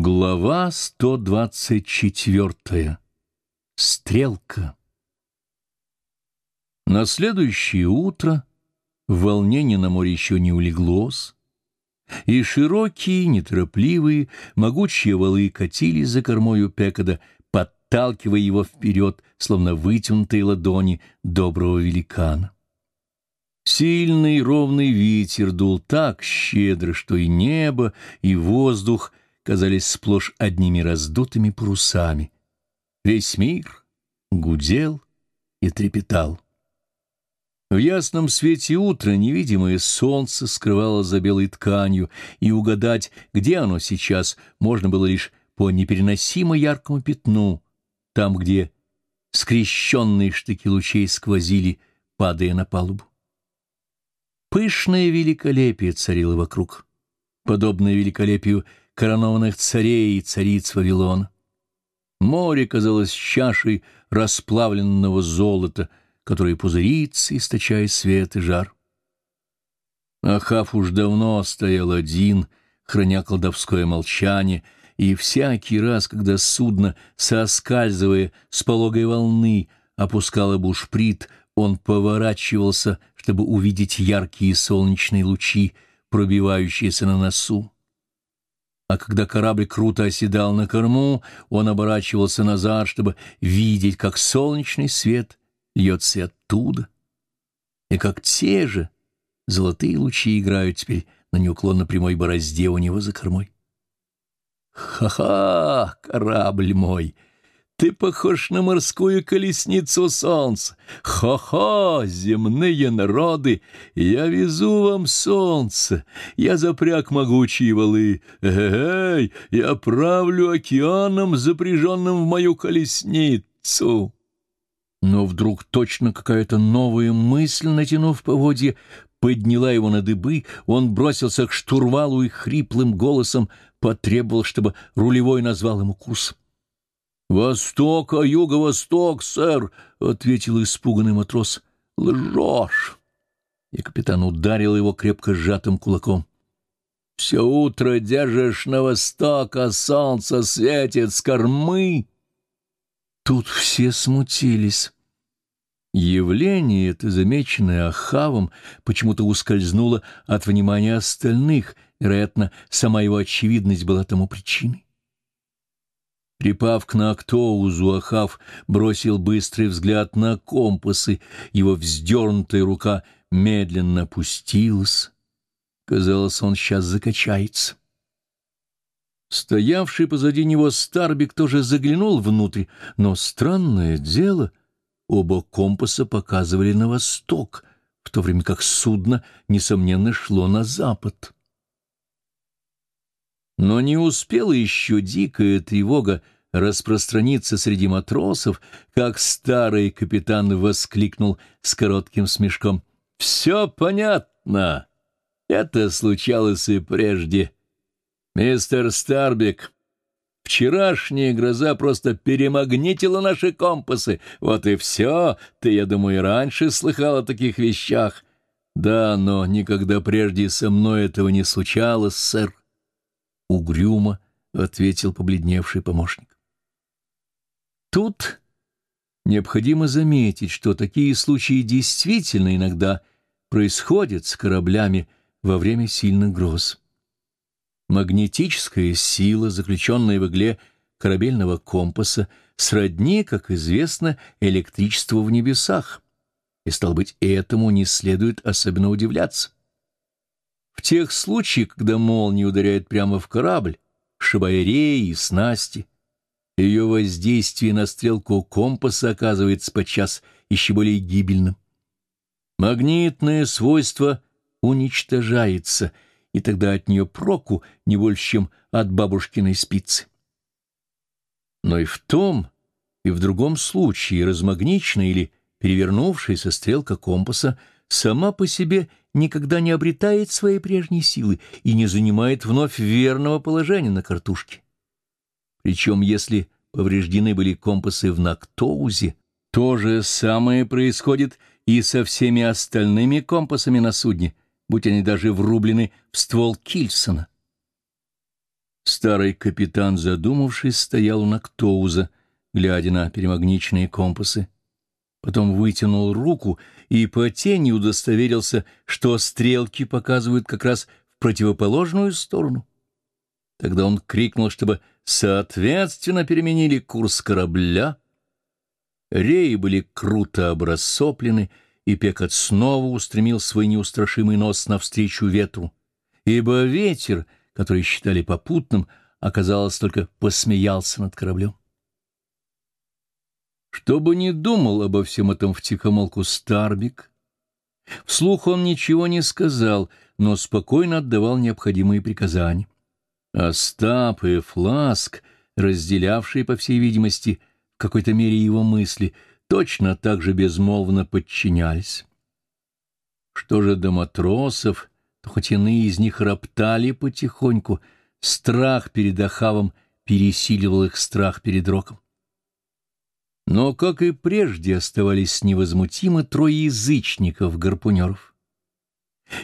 Глава 124. Стрелка. На следующее утро волнение на море еще не улеглось, и широкие, неторопливые, могучие валы катились за кормою Пекода, подталкивая его вперед, словно вытянутые ладони доброго великана. Сильный ровный ветер дул так щедро, что и небо, и воздух казались сплошь одними раздутыми парусами. Весь мир гудел и трепетал. В ясном свете утра невидимое солнце скрывало за белой тканью, и угадать, где оно сейчас, можно было лишь по непереносимо яркому пятну, там, где скрещенные штыки лучей сквозили, падая на палубу. Пышное великолепие царило вокруг, подобное великолепию коронованных царей и цариц Вавилона. Море казалось чашей расплавленного золота, которое пузырится, источая свет и жар. Ахав уж давно стоял один, храня колдовское молчание, и всякий раз, когда судно, соскальзывая с пологой волны, опускало бушприт, он поворачивался, чтобы увидеть яркие солнечные лучи, пробивающиеся на носу. А когда корабль круто оседал на корму, он оборачивался назад, чтобы видеть, как солнечный свет льется оттуда, и как те же золотые лучи играют теперь на неуклонно прямой борозде у него за кормой. «Ха-ха, корабль мой!» Ты похож на морскую колесницу солнца. Хо-хо, земные народы, я везу вам солнце, я запряг могучие валы. Эй, я правлю океаном, запряженным в мою колесницу. Но вдруг точно какая-то новая мысль, натянув поводье, подняла его на дыбы, он бросился к штурвалу и хриплым голосом потребовал, чтобы рулевой назвал ему курс. «Восток, а юго-восток, сэр!» — ответил испуганный матрос. «Лжешь!» И капитан ударил его крепко сжатым кулаком. «Все утро держишь на восток, а солнце светит с кормы!» Тут все смутились. Явление это, замеченное Ахавом, почему-то ускользнуло от внимания остальных, вероятно, сама его очевидность была тому причиной. Припав к Нактоузу, Ахав бросил быстрый взгляд на компасы, его вздернутая рука медленно опустилась. Казалось, он сейчас закачается. Стоявший позади него Старбик тоже заглянул внутрь, но странное дело, оба компаса показывали на восток, в то время как судно, несомненно, шло на запад. Но не успела еще дикая тревога распространиться среди матросов, как старый капитан воскликнул с коротким смешком. «Все понятно. Это случалось и прежде. Мистер Старбик, вчерашняя гроза просто перемагнитила наши компасы. Вот и все. Ты, я думаю, и раньше слыхал о таких вещах. Да, но никогда прежде со мной этого не случалось, сэр угрюмо ответил побледневший помощник. Тут необходимо заметить, что такие случаи действительно иногда происходят с кораблями во время сильных гроз. Магнетическая сила, заключенная в игле корабельного компаса, сродни, как известно, электричеству в небесах, и, стал быть, этому не следует особенно удивляться. В тех случаях, когда молния ударяет прямо в корабль, сшибая реи и снасти, ее воздействие на стрелку компаса оказывается подчас еще более гибельным. Магнитное свойство уничтожается, и тогда от нее проку не больше, чем от бабушкиной спицы. Но и в том, и в другом случае размагниченная или перевернувшаяся стрелка компаса сама по себе никогда не обретает своей прежней силы и не занимает вновь верного положения на картушке. Причем, если повреждены были компасы в Нактоузе, то же самое происходит и со всеми остальными компасами на судне, будь они даже врублены в ствол Кильсона. Старый капитан, задумавшись, стоял у Нактоуза, глядя на перемагниченные компасы. Потом вытянул руку и по тени удостоверился, что стрелки показывают как раз в противоположную сторону. Тогда он крикнул, чтобы соответственно переменили курс корабля. Реи были круто обрассоплены, и Пекот снова устремил свой неустрашимый нос навстречу ветру, ибо ветер, который считали попутным, оказалось, только посмеялся над кораблем. Что бы ни думал обо всем этом втихомолку Старбик, вслух он ничего не сказал, но спокойно отдавал необходимые приказания. Остап и Фласк, разделявшие, по всей видимости, в какой-то мере его мысли, точно так же безмолвно подчинялись. Что же до матросов, то хоть иные из них роптали потихоньку, страх перед Ахавом пересиливал их страх перед Роком. Но, как и прежде, оставались невозмутимы трое язычников-гарпунеров.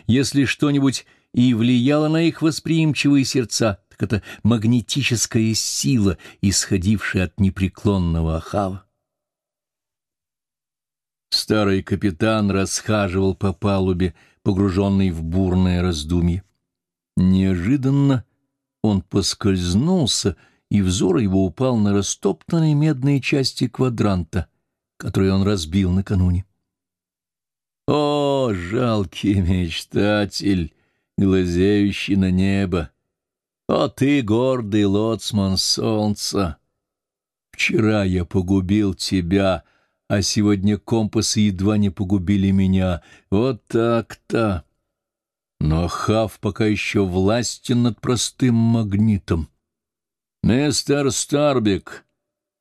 Если что-нибудь и влияло на их восприимчивые сердца, так это магнетическая сила, исходившая от непреклонного Ахава. Старый капитан расхаживал по палубе, погруженный в бурное раздумье. Неожиданно он поскользнулся и взор его упал на растоптанные медные части квадранта, которые он разбил накануне. О, жалкий мечтатель, глазеющий на небо! О, ты, гордый лоцман солнца! Вчера я погубил тебя, а сегодня компасы едва не погубили меня. Вот так-то! Но Хав пока еще властен над простым магнитом. «Мистер Старбик,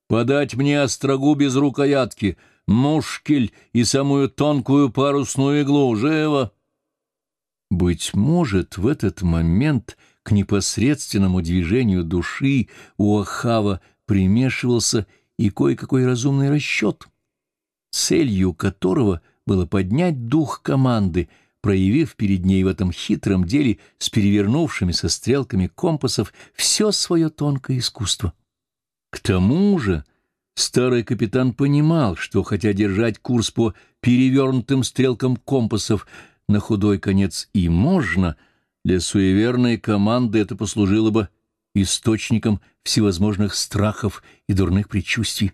подать мне острогу без рукоятки, мушкель и самую тонкую парусную иглу, живо!» Быть может, в этот момент к непосредственному движению души у Ахава примешивался и кое-какой разумный расчет, целью которого было поднять дух команды — проявив перед ней в этом хитром деле с перевернувшимися стрелками компасов все свое тонкое искусство. К тому же старый капитан понимал, что хотя держать курс по перевернутым стрелкам компасов на худой конец и можно, для суеверной команды это послужило бы источником всевозможных страхов и дурных предчувствий.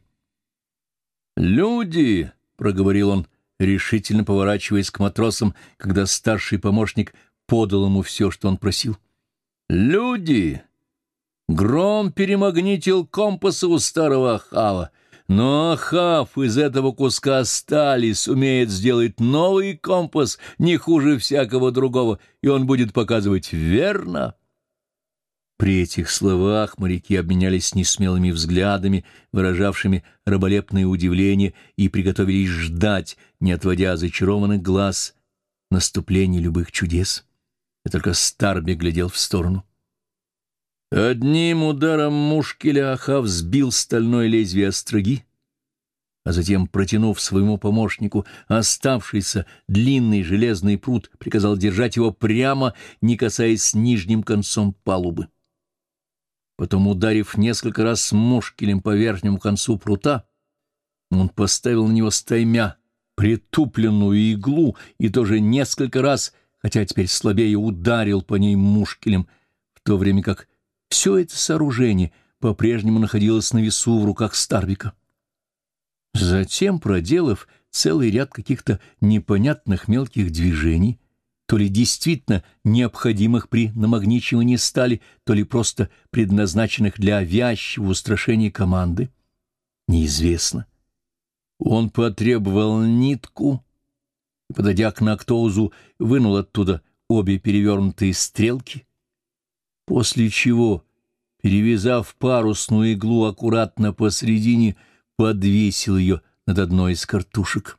«Люди!» — проговорил он — решительно поворачиваясь к матросам, когда старший помощник подал ему все, что он просил. «Люди!» Гром перемагнитил компасы у старого Ахава, но Ахав из этого куска стали сумеет сделать новый компас не хуже всякого другого, и он будет показывать верно. При этих словах моряки обменялись несмелыми взглядами, выражавшими раболепное удивление, и приготовились ждать, не отводя зачарованных глаз, наступления любых чудес. И только Старби глядел в сторону. Одним ударом мушкеля Ахав сбил стальное лезвие остроги, а затем, протянув своему помощнику оставшийся длинный железный пруд, приказал держать его прямо, не касаясь нижним концом палубы. Потом, ударив несколько раз мушкелем по верхнему концу прута, он поставил на него стаймя, притупленную иглу, и тоже несколько раз, хотя теперь слабее, ударил по ней мушкелем, в то время как все это сооружение по-прежнему находилось на весу в руках Старбика. Затем, проделав целый ряд каких-то непонятных мелких движений, то ли действительно необходимых при намагничивании стали, то ли просто предназначенных для вязчего устрашения команды, неизвестно. Он потребовал нитку и, подойдя к Нактоузу, вынул оттуда обе перевернутые стрелки, после чего, перевязав парусную иглу аккуратно посредине, подвесил ее над одной из картушек.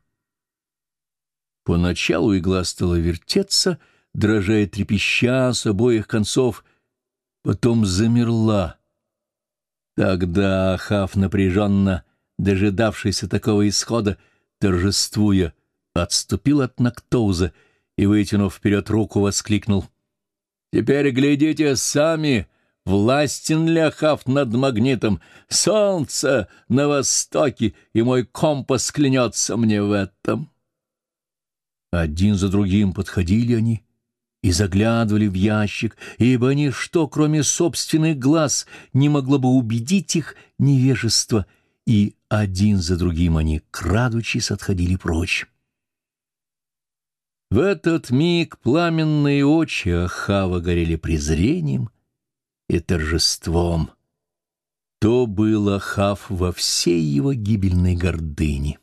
Поначалу игла стала вертеться, дрожа и трепеща с обоих концов, потом замерла. Тогда Ахав, напряженно дожидавшийся такого исхода, торжествуя, отступил от Нактоуза и, вытянув вперед руку, воскликнул. «Теперь глядите сами, Властен ли Ахав над магнитом? Солнце на востоке, и мой компас клянется мне в этом. Один за другим подходили они и заглядывали в ящик, ибо ничто, кроме собственных глаз, не могло бы убедить их невежество, и один за другим они, крадучись, отходили прочь. В этот миг пламенные очи Ахава горели презрением и торжеством. То был Ахав во всей его гибельной гордыне.